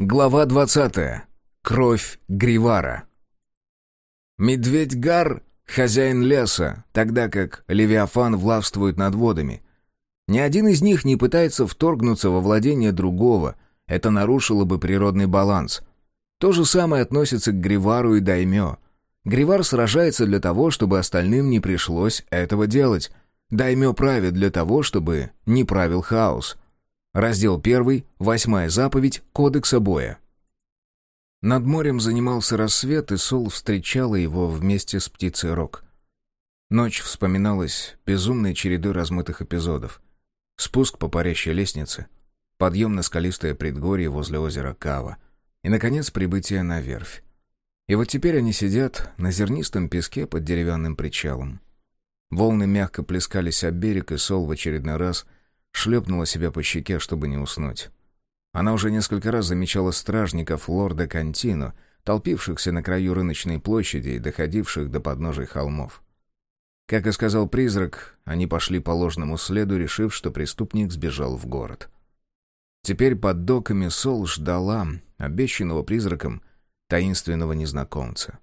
Глава 20. Кровь Гривара. Медведь Гар — хозяин леса, тогда как Левиафан властвует над водами. Ни один из них не пытается вторгнуться во владение другого, это нарушило бы природный баланс. То же самое относится к Гривару и Даймё. Гривар сражается для того, чтобы остальным не пришлось этого делать. Даймё правит для того, чтобы не правил хаос — Раздел 1, восьмая заповедь Кодекса боя. Над морем занимался рассвет, и Сол встречала его вместе с птицей Рок. Ночь вспоминалась безумной чередой размытых эпизодов. Спуск по парящей лестнице, подъем на скалистое предгорье возле озера Кава и, наконец, прибытие на верфь. И вот теперь они сидят на зернистом песке под деревянным причалом. Волны мягко плескались об берег, и Сол в очередной раз шлепнула себя по щеке, чтобы не уснуть. Она уже несколько раз замечала стражников лорда Кантино, толпившихся на краю рыночной площади и доходивших до подножий холмов. Как и сказал призрак, они пошли по ложному следу, решив, что преступник сбежал в город. Теперь под доками Сол ждала обещанного призраком таинственного незнакомца.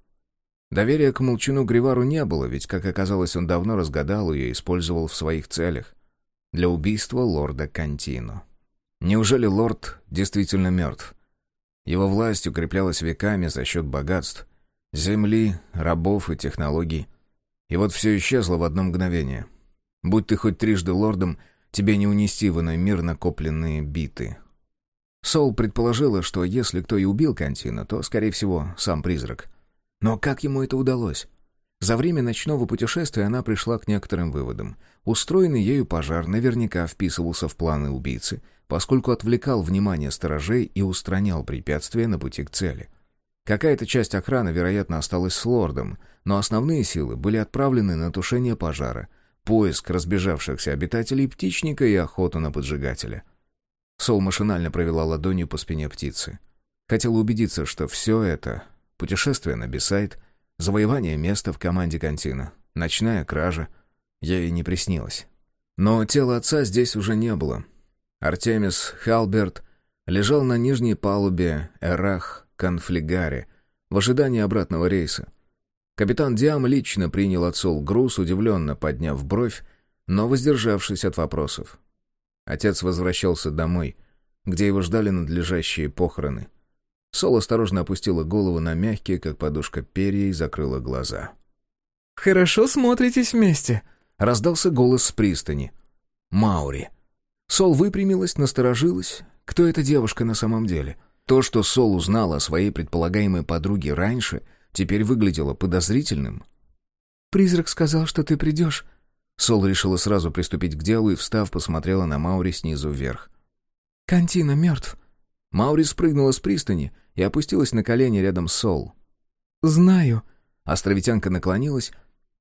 Доверия к молчуну Гривару не было, ведь, как оказалось, он давно разгадал ее и использовал в своих целях для убийства лорда Кантино. Неужели лорд действительно мертв? Его власть укреплялась веками за счет богатств, земли, рабов и технологий. И вот все исчезло в одно мгновение. Будь ты хоть трижды лордом, тебе не унести в иной мир накопленные биты. Сол предположила, что если кто и убил Кантино, то, скорее всего, сам призрак. Но как ему это удалось? За время ночного путешествия она пришла к некоторым выводам. Устроенный ею пожар наверняка вписывался в планы убийцы, поскольку отвлекал внимание сторожей и устранял препятствия на пути к цели. Какая-то часть охраны, вероятно, осталась с лордом, но основные силы были отправлены на тушение пожара, поиск разбежавшихся обитателей птичника и охоту на поджигателя. Сол машинально провела ладонью по спине птицы. Хотела убедиться, что все это — путешествие на Бисайд — Завоевание места в команде Кантина, ночная кража. Ей не приснилось. Но тела отца здесь уже не было. Артемис Халберт лежал на нижней палубе Эрах Конфлигаре в ожидании обратного рейса. Капитан Диам лично принял отцол груз, удивленно подняв бровь, но воздержавшись от вопросов. Отец возвращался домой, где его ждали надлежащие похороны — Сол осторожно опустила голову на мягкие, как подушка перья, и закрыла глаза. «Хорошо смотритесь вместе», — раздался голос с пристани. «Маури». Сол выпрямилась, насторожилась. Кто эта девушка на самом деле? То, что Сол узнала о своей предполагаемой подруге раньше, теперь выглядело подозрительным. «Призрак сказал, что ты придешь». Сол решила сразу приступить к делу и, встав, посмотрела на Маури снизу вверх. «Кантина мертв». Маури спрыгнула с пристани и опустилась на колени рядом с Сол. «Знаю». Островитянка наклонилась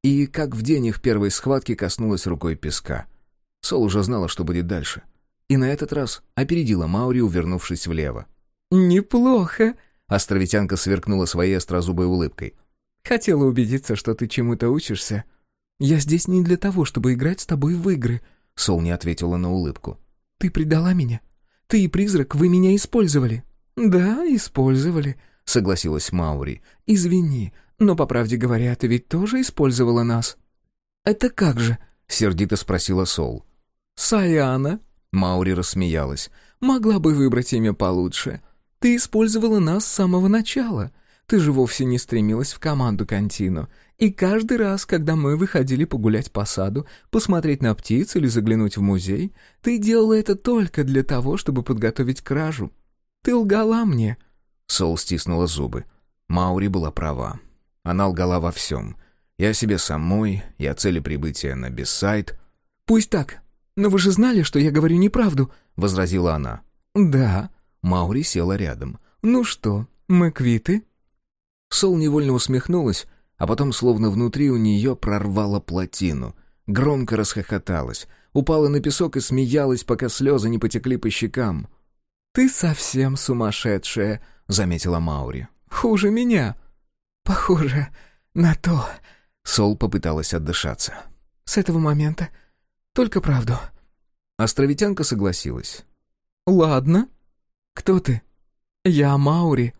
и, как в день их первой схватки, коснулась рукой песка. Сол уже знала, что будет дальше. И на этот раз опередила Маури, увернувшись влево. «Неплохо», — островитянка сверкнула своей острозубой улыбкой. «Хотела убедиться, что ты чему-то учишься. Я здесь не для того, чтобы играть с тобой в игры», — Сол не ответила на улыбку. «Ты предала меня. Ты и призрак, вы меня использовали. «Да, использовали», — согласилась Маури. «Извини, но, по правде говоря, ты ведь тоже использовала нас». «Это как же?» — сердито спросила Сол. «Саяна», — Маури рассмеялась. «Могла бы выбрать имя получше. Ты использовала нас с самого начала. Ты же вовсе не стремилась в команду Кантино. И каждый раз, когда мы выходили погулять по саду, посмотреть на птиц или заглянуть в музей, ты делала это только для того, чтобы подготовить кражу. Ты лгала мне». Сол стиснула зубы. Маури была права. Она лгала во всем. И о себе самой, и о цели прибытия на Бессайд. «Пусть так. Но вы же знали, что я говорю неправду», — возразила она. «Да». Маури села рядом. «Ну что, мы квиты?» Сол невольно усмехнулась, а потом, словно внутри у нее прорвала плотину. Громко расхохоталась, упала на песок и смеялась, пока слезы не потекли по щекам. «Ты совсем сумасшедшая», — заметила Маури. «Хуже меня». «Похоже на то». Сол попыталась отдышаться. «С этого момента только правду». Островитянка согласилась. «Ладно. Кто ты?» Я Маури.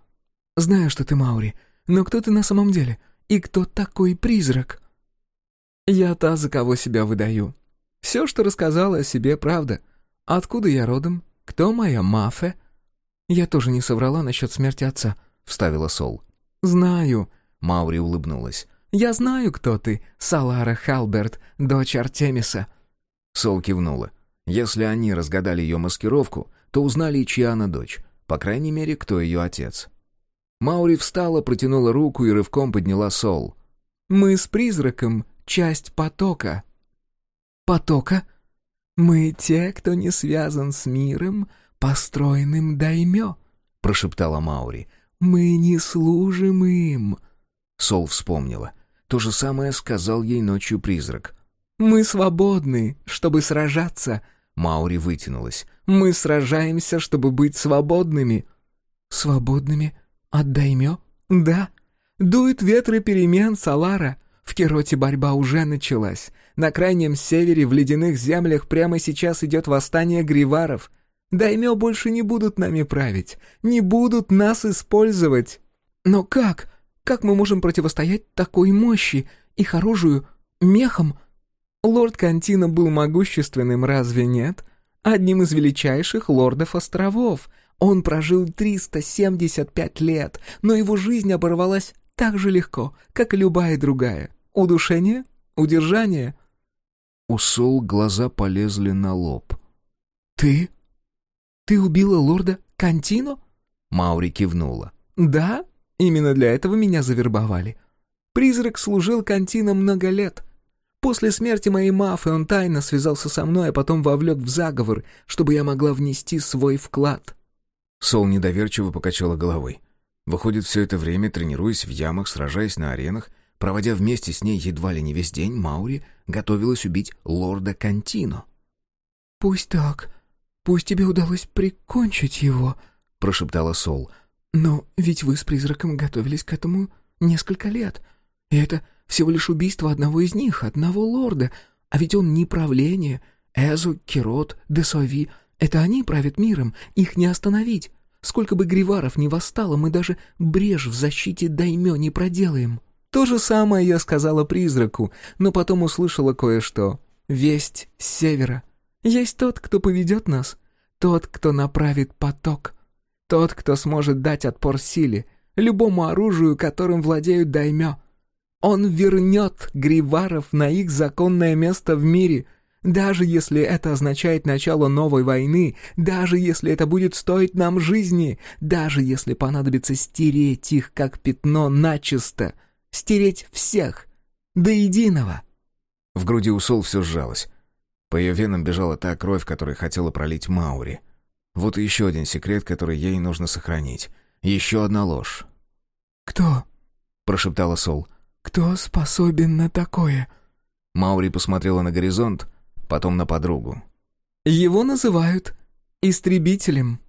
Знаю, что ты Маури, но кто ты на самом деле? И кто такой призрак?» «Я та, за кого себя выдаю. Все, что рассказала о себе, правда. Откуда я родом? Кто моя Мафе?» «Я тоже не соврала насчет смерти отца», — вставила Сол. «Знаю», — Маури улыбнулась. «Я знаю, кто ты, Салара Халберт, дочь Артемиса». Сол кивнула. Если они разгадали ее маскировку, то узнали, чья она дочь. По крайней мере, кто ее отец. Маури встала, протянула руку и рывком подняла Сол. «Мы с призраком — часть потока». «Потока? Мы те, кто не связан с миром, построенным даймё», — прошептала Маури. «Мы не служим им». Сол вспомнила. То же самое сказал ей ночью призрак. «Мы свободны, чтобы сражаться». Маури вытянулась. «Мы сражаемся, чтобы быть свободными». «Свободными? От даймё?» «Да. Дует ветры перемен, Салара. В Кероте борьба уже началась. На крайнем севере, в ледяных землях, прямо сейчас идет восстание гриваров. Даймё больше не будут нами править, не будут нас использовать. Но как? Как мы можем противостоять такой мощи, их оружию, мехам?» Лорд Кантино был могущественным, разве нет? Одним из величайших лордов островов. Он прожил 375 лет, но его жизнь оборвалась так же легко, как и любая другая. Удушение? Удержание? У Сол глаза полезли на лоб. «Ты? Ты убила лорда Кантино?» Маури кивнула. «Да, именно для этого меня завербовали. Призрак служил Кантино много лет». После смерти моей Мафы он тайно связался со мной, а потом вовлек в заговор, чтобы я могла внести свой вклад». Сол недоверчиво покачала головой. Выходит, все это время, тренируясь в ямах, сражаясь на аренах, проводя вместе с ней едва ли не весь день, Маури готовилась убить лорда Кантино. «Пусть так. Пусть тебе удалось прикончить его», — прошептала Сол. «Но ведь вы с призраком готовились к этому несколько лет. И это всего лишь убийство одного из них, одного лорда. А ведь он не правление. Эзу, Кирот, Десови — это они правят миром, их не остановить. Сколько бы гриваров ни восстало, мы даже брешь в защите даймё не проделаем. То же самое я сказала призраку, но потом услышала кое-что. Весть с севера. Есть тот, кто поведет нас. Тот, кто направит поток. Тот, кто сможет дать отпор силе, любому оружию, которым владеют даймё. Он вернет гриваров на их законное место в мире, даже если это означает начало новой войны, даже если это будет стоить нам жизни, даже если понадобится стереть их как пятно начисто, стереть всех до единого. В груди у Сол все сжалось. По ее венам бежала та кровь, которую хотела пролить Маури. Вот и еще один секрет, который ей нужно сохранить. Еще одна ложь. «Кто?» — прошептала Сол. — «Кто способен на такое?» Маури посмотрела на горизонт, потом на подругу. «Его называют истребителем».